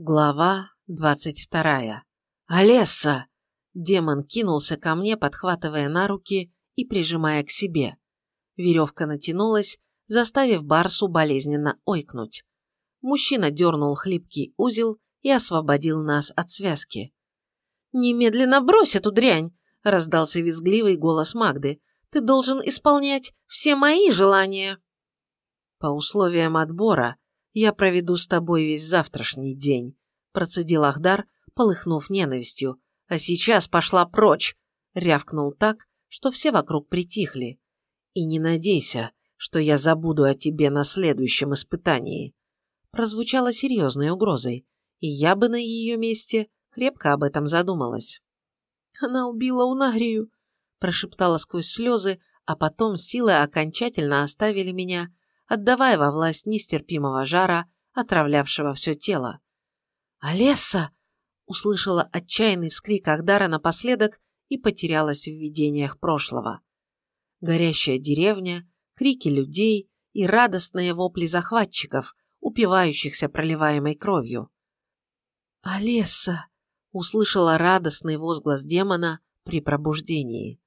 Глава двадцать вторая. «Алесса!» Демон кинулся ко мне, подхватывая на руки и прижимая к себе. Веревка натянулась, заставив Барсу болезненно ойкнуть. Мужчина дернул хлипкий узел и освободил нас от связки. «Немедленно брось эту дрянь!» – раздался визгливый голос Магды. «Ты должен исполнять все мои желания!» «По условиям отбора я проведу с тобой весь завтрашний день», – процедил Ахдар, полыхнув ненавистью. «А сейчас пошла прочь!» – рявкнул так, что все вокруг притихли. «И не надейся, что я забуду о тебе на следующем испытании», – прозвучало серьезной угрозой, и я бы на ее месте крепко об этом задумалась. «Она убила Унарию», – прошептала сквозь слезы, а потом силы окончательно оставили меня, отдавая во власть нестерпимого жара, отравлявшего все тело. «Алесса!» – услышала отчаянный вскрик Ахдара напоследок и потерялась в видениях прошлого. Горящая деревня, крики людей и радостные вопли захватчиков, упивающихся проливаемой кровью. «Алесса!» – услышала радостный возглас демона при пробуждении.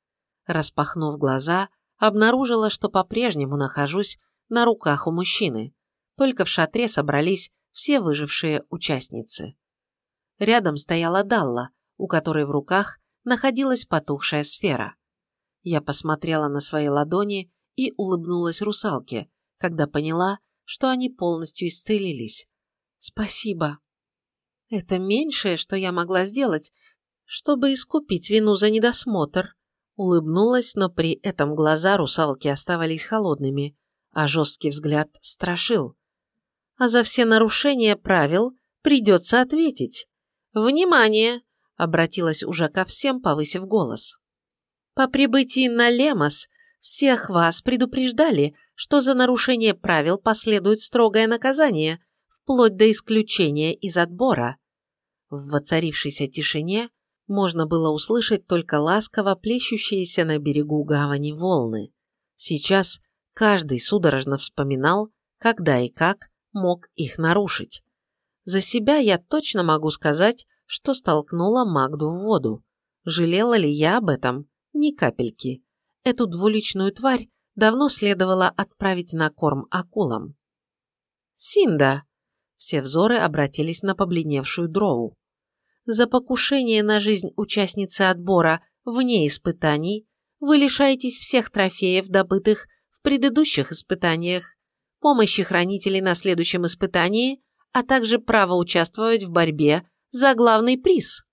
Распахнув глаза, обнаружила, что по-прежнему нахожусь на руках у мужчины. Только в шатре собрались все выжившие участницы. Рядом стояла Далла, у которой в руках находилась потухшая сфера. Я посмотрела на свои ладони и улыбнулась русалке, когда поняла, что они полностью исцелились. «Спасибо. Это меньшее, что я могла сделать, чтобы искупить вину за недосмотр». Улыбнулась, но при этом глаза русалки оставались холодными, а жесткий взгляд страшил. А за все нарушения правил придется ответить. «Внимание!» – обратилась уже ко всем, повысив голос. «По прибытии на Лемос всех вас предупреждали, что за нарушение правил последует строгое наказание, вплоть до исключения из отбора». В воцарившейся тишине можно было услышать только ласково плещущиеся на берегу гавани волны. Сейчас Каждый судорожно вспоминал, когда и как мог их нарушить. За себя я точно могу сказать, что столкнула Магду в воду. Жалела ли я об этом? Ни капельки. Эту двуличную тварь давно следовало отправить на корм акулам. «Синда!» Все взоры обратились на побледневшую дроу. «За покушение на жизнь участницы отбора вне испытаний вы лишаетесь всех трофеев, добытых предыдущих испытаниях, помощи хранителей на следующем испытании, а также право участвовать в борьбе за главный приз.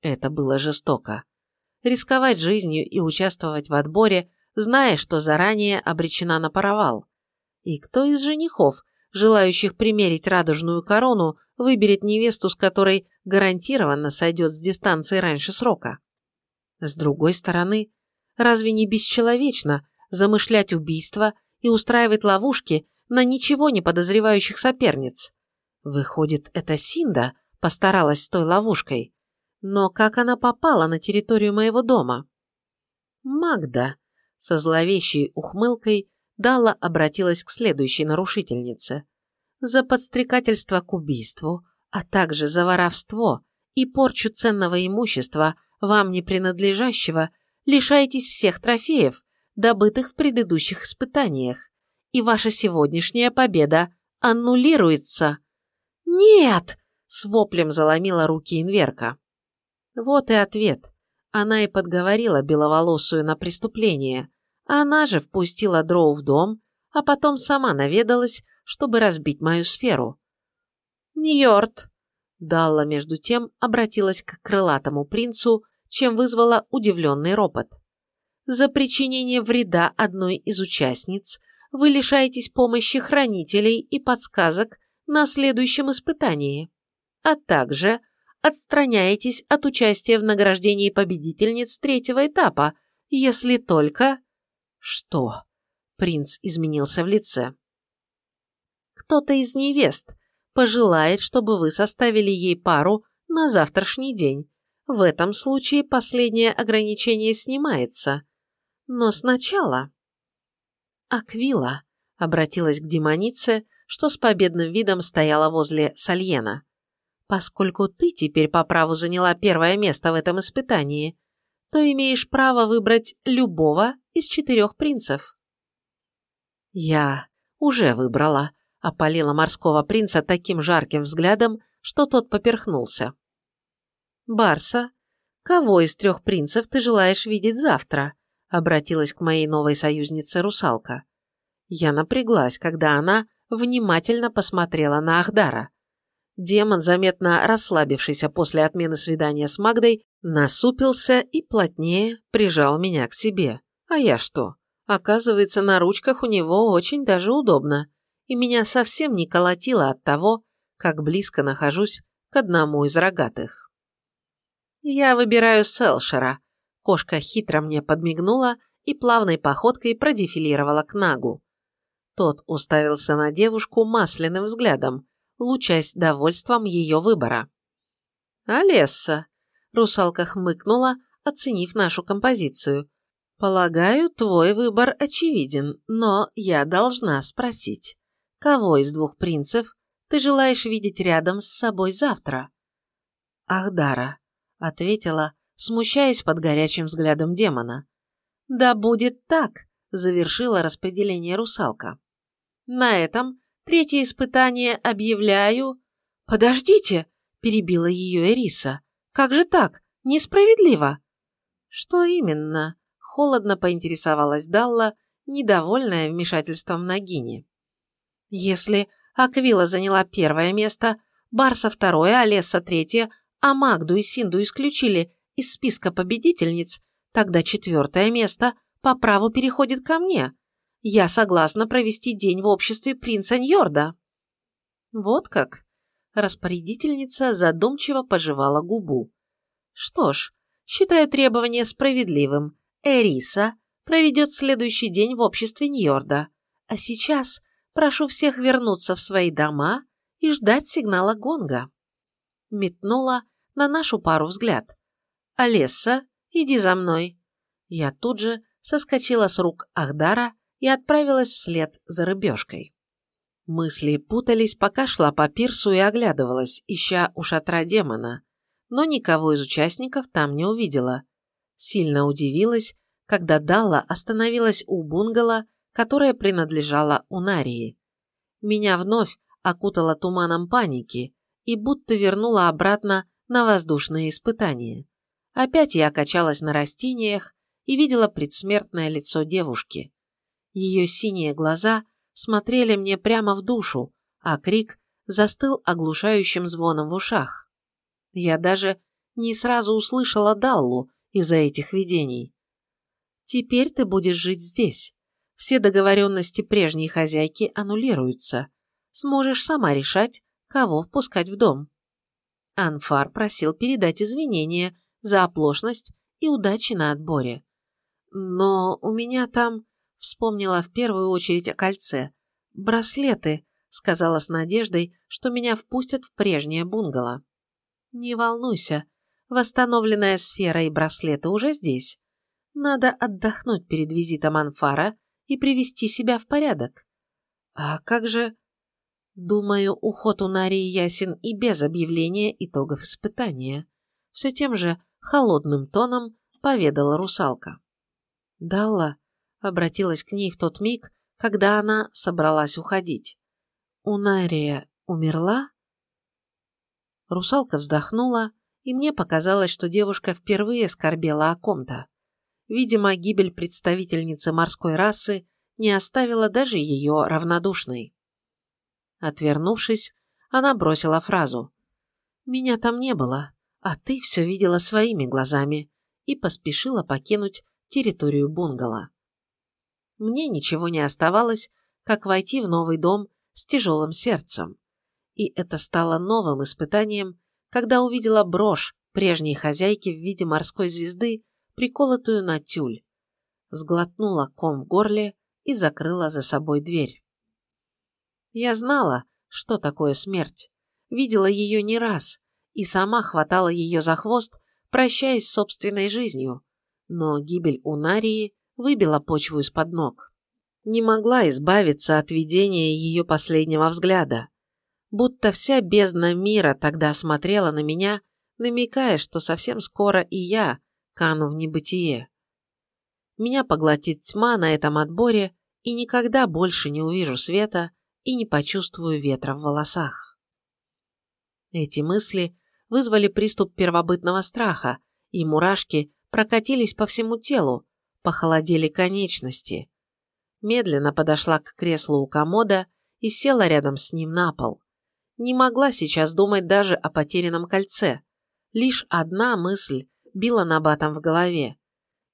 Это было жестоко. Рисковать жизнью и участвовать в отборе, зная, что заранее обречена на провал. И кто из женихов, желающих примерить радужную корону, выберет невесту, с которой гарантированно сойдет с дистанции раньше срока? С другой стороны, разве не бесчеловечно замышлять убийство и устраивать ловушки на ничего не подозревающих соперниц. Выходит, это Синда постаралась с той ловушкой. Но как она попала на территорию моего дома? Магда со зловещей ухмылкой Дала обратилась к следующей нарушительнице. За подстрекательство к убийству, а также за воровство и порчу ценного имущества, вам не принадлежащего, лишаетесь всех трофеев, добытых в предыдущих испытаниях, и ваша сегодняшняя победа аннулируется. «Нет!» – с воплем заломила руки инверка. Вот и ответ. Она и подговорила беловолосую на преступление. Она же впустила Дроу в дом, а потом сама наведалась, чтобы разбить мою сферу. «Ньорд!» Далла, между тем, обратилась к крылатому принцу, чем вызвала удивленный ропот за причинение вреда одной из участниц вы лишаетесь помощи хранителей и подсказок на следующем испытании, а также отстраняетесь от участия в награждении победительниц третьего этапа, если только... Что? Принц изменился в лице. Кто-то из невест пожелает, чтобы вы составили ей пару на завтрашний день. В этом случае последнее ограничение снимается. Но сначала... Аквила обратилась к демонице, что с победным видом стояла возле Сальена. Поскольку ты теперь по праву заняла первое место в этом испытании, то имеешь право выбрать любого из четырех принцев. Я уже выбрала, опалила морского принца таким жарким взглядом, что тот поперхнулся. Барса, кого из трех принцев ты желаешь видеть завтра? Обратилась к моей новой союзнице русалка. Я напряглась, когда она внимательно посмотрела на Ахдара. Демон, заметно расслабившийся после отмены свидания с Магдой, насупился и плотнее прижал меня к себе. А я что? Оказывается, на ручках у него очень даже удобно, и меня совсем не колотило от того, как близко нахожусь к одному из рогатых. «Я выбираю Селшера», – кошка хитро мне подмигнула и плавной походкой продефилировала к Нагу. Тот уставился на девушку масляным взглядом, лучась довольством ее выбора. «Олесса!» – русалка хмыкнула, оценив нашу композицию. «Полагаю, твой выбор очевиден, но я должна спросить, кого из двух принцев ты желаешь видеть рядом с собой завтра?» «Ахдара», – ответила, смущаясь под горячим взглядом демона. «Да будет так», – завершила распределение русалка. «На этом Третье испытание объявляю...» «Подождите!» – перебила ее Эриса. «Как же так? Несправедливо!» «Что именно?» – холодно поинтересовалась Далла, недовольная вмешательством Нагини. «Если Аквила заняла первое место, Барса второе, Олесса третье, а Магду и Синду исключили из списка победительниц, тогда четвертое место по праву переходит ко мне я согласна провести день в обществе принца Ньорда». «Вот как?» Распорядительница задумчиво пожевала губу. «Что ж, считаю требование справедливым. Эриса проведет следующий день в обществе Ньорда. А сейчас прошу всех вернуться в свои дома и ждать сигнала гонга». Метнула на нашу пару взгляд. «Алесса, иди за мной». Я тут же соскочила с рук Ахдара и отправилась вслед за рыбешкой. Мысли путались, пока шла по пирсу и оглядывалась, ища у шатра демона, но никого из участников там не увидела. Сильно удивилась, когда Далла остановилась у бунгало, которое принадлежало Унарии. Меня вновь окутала туманом паники и будто вернула обратно на воздушные испытания. Опять я качалась на растениях и видела предсмертное лицо девушки. Ее синие глаза смотрели мне прямо в душу, а крик застыл оглушающим звоном в ушах. Я даже не сразу услышала Даллу из-за этих видений. «Теперь ты будешь жить здесь. Все договоренности прежней хозяйки аннулируются. Сможешь сама решать, кого впускать в дом». Анфар просил передать извинения за оплошность и удачи на отборе. «Но у меня там...» Вспомнила в первую очередь о кольце. «Браслеты», — сказала с надеждой, что меня впустят в прежнее бунгало. «Не волнуйся, восстановленная сфера и браслеты уже здесь. Надо отдохнуть перед визитом Анфара и привести себя в порядок. А как же...» Думаю, уход у Нарии ясен и без объявления итогов испытания. Все тем же холодным тоном поведала русалка. Далла, обратилась к ней в тот миг, когда она собралась уходить. «Унария умерла?» Русалка вздохнула, и мне показалось, что девушка впервые скорбела о ком-то. Видимо, гибель представительницы морской расы не оставила даже ее равнодушной. Отвернувшись, она бросила фразу «Меня там не было, а ты все видела своими глазами» и поспешила покинуть территорию бунгало мне ничего не оставалось, как войти в новый дом с тяжелым сердцем. И это стало новым испытанием, когда увидела брошь прежней хозяйки в виде морской звезды, приколотую на тюль. Сглотнула ком в горле и закрыла за собой дверь. Я знала, что такое смерть, видела ее не раз и сама хватала ее за хвост, прощаясь с собственной жизнью, но гибель Унарии выбила почву из-под ног. Не могла избавиться от видения ее последнего взгляда. будто вся бездна мира тогда смотрела на меня, намекая, что совсем скоро и я кану в небытие. Меня поглотит тьма на этом отборе, и никогда больше не увижу света и не почувствую ветра в волосах. Эти мысли вызвали приступ первобытного страха, и мурашки прокатились по всему телу, похолодели конечности. Медленно подошла к креслу у комода и села рядом с ним на пол. Не могла сейчас думать даже о потерянном кольце. Лишь одна мысль била набатом в голове.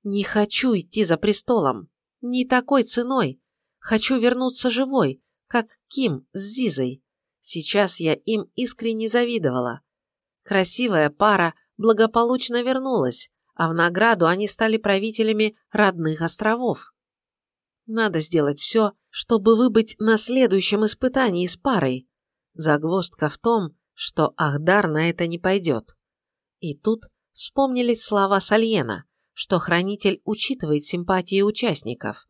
Не хочу идти за престолом. Не такой ценой. Хочу вернуться живой, как Ким с Зизой. Сейчас я им искренне завидовала. Красивая пара благополучно вернулась, а в награду они стали правителями родных островов. Надо сделать все, чтобы выбыть на следующем испытании с парой. Загвоздка в том, что Ахдар на это не пойдет. И тут вспомнились слова Сальена, что хранитель учитывает симпатии участников.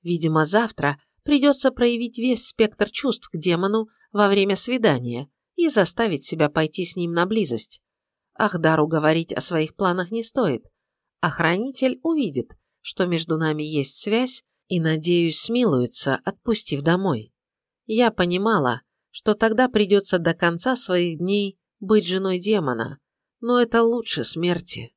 Видимо, завтра придется проявить весь спектр чувств к демону во время свидания и заставить себя пойти с ним на близость. Ахдару говорить о своих планах не стоит, а хранитель увидит, что между нами есть связь и, надеюсь, смилуется, отпустив домой. Я понимала, что тогда придется до конца своих дней быть женой демона, но это лучше смерти.